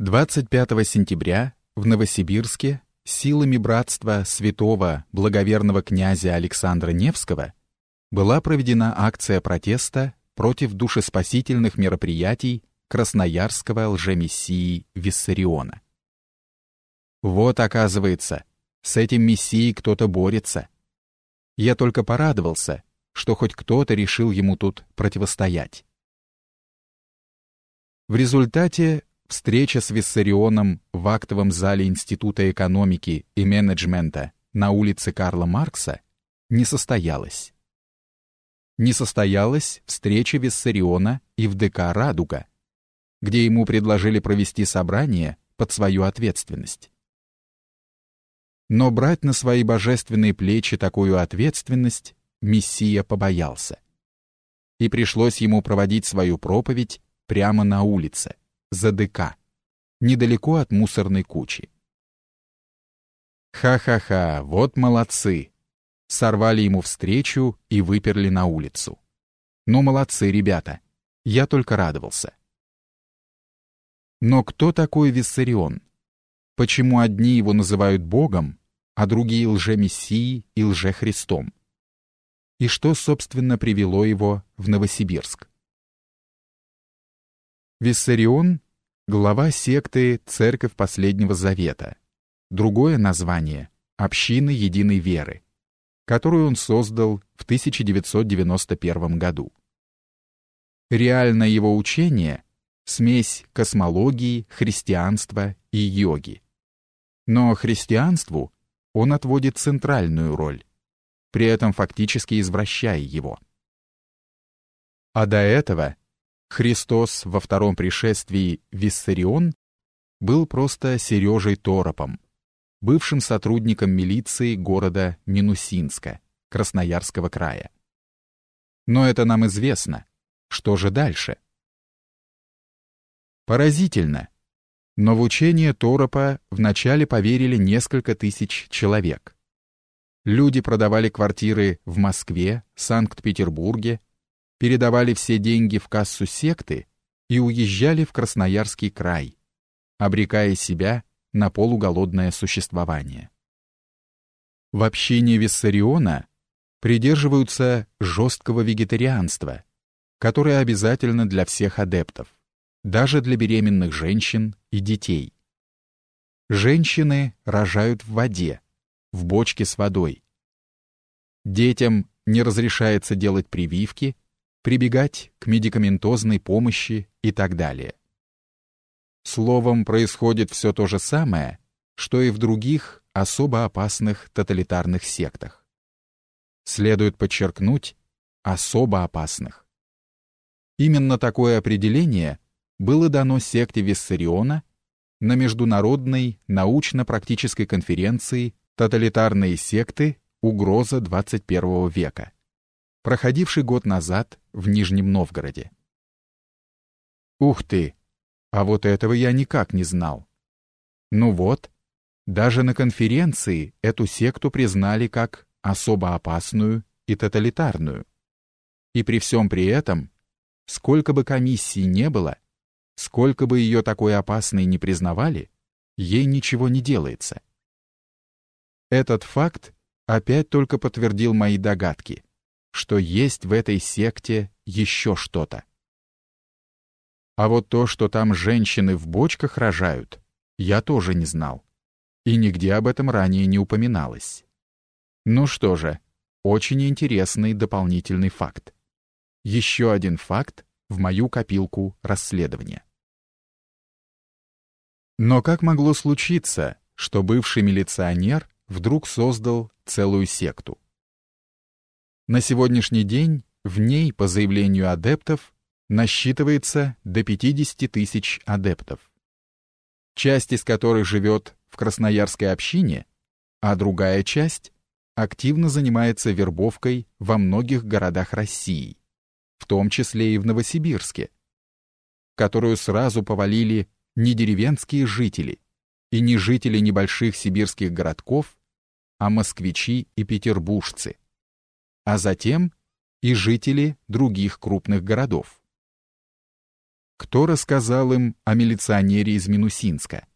25 сентября в Новосибирске силами братства святого благоверного князя Александра Невского была проведена акция протеста против душеспасительных мероприятий красноярского лжемессии Виссариона. Вот, оказывается, с этим мессией кто-то борется. Я только порадовался, что хоть кто-то решил ему тут противостоять. В результате встреча с Виссарионом в актовом зале Института экономики и менеджмента на улице Карла Маркса не состоялась. Не состоялась встреча Виссариона и в ДК «Радуга», где ему предложили провести собрание под свою ответственность. Но брать на свои божественные плечи такую ответственность Мессия побоялся. И пришлось ему проводить свою проповедь прямо на улице, за недалеко от мусорной кучи. Ха-ха-ха, вот молодцы. Сорвали ему встречу и выперли на улицу. Ну, молодцы, ребята. Я только радовался. Но кто такой Виссарион? Почему одни его называют Богом, а другие лжемессией и лжехристом? И что, собственно, привело его в Новосибирск? Виссарион — глава секты Церковь Последнего Завета. Другое название — Общины Единой Веры, которую он создал в 1991 году. Реально его учение — смесь космологии, христианства и йоги. Но христианству он отводит центральную роль, при этом фактически извращая его. А до этого Христос во втором пришествии Виссарион был просто Сережей Торопом, бывшим сотрудником милиции города Минусинска, Красноярского края. Но это нам известно. Что же дальше? Поразительно. Но в учение Торопа вначале поверили несколько тысяч человек. Люди продавали квартиры в Москве, Санкт-Петербурге, передавали все деньги в кассу секты и уезжали в Красноярский край, обрекая себя на полуголодное существование. В общине Виссариона придерживаются жесткого вегетарианства, которое обязательно для всех адептов, даже для беременных женщин и детей. Женщины рожают в воде, в бочке с водой. Детям не разрешается делать прививки прибегать к медикаментозной помощи и так далее. Словом, происходит все то же самое, что и в других особо опасных тоталитарных сектах. Следует подчеркнуть, особо опасных. Именно такое определение было дано секте Виссариона на Международной научно-практической конференции «Тоталитарные секты. Угроза 21 века», проходивший год назад в Нижнем Новгороде. Ух ты! А вот этого я никак не знал. Ну вот, даже на конференции эту секту признали как особо опасную и тоталитарную. И при всем при этом, сколько бы комиссий не было, сколько бы ее такой опасной не признавали, ей ничего не делается. Этот факт опять только подтвердил мои догадки — что есть в этой секте еще что-то. А вот то, что там женщины в бочках рожают, я тоже не знал. И нигде об этом ранее не упоминалось. Ну что же, очень интересный дополнительный факт. Еще один факт в мою копилку расследования. Но как могло случиться, что бывший милиционер вдруг создал целую секту? На сегодняшний день в ней, по заявлению адептов, насчитывается до 50 тысяч адептов. Часть из которых живет в Красноярской общине, а другая часть активно занимается вербовкой во многих городах России, в том числе и в Новосибирске, которую сразу повалили не деревенские жители и не жители небольших сибирских городков, а москвичи и петербуржцы а затем и жители других крупных городов. кто рассказал им о милиционере из Минусинска.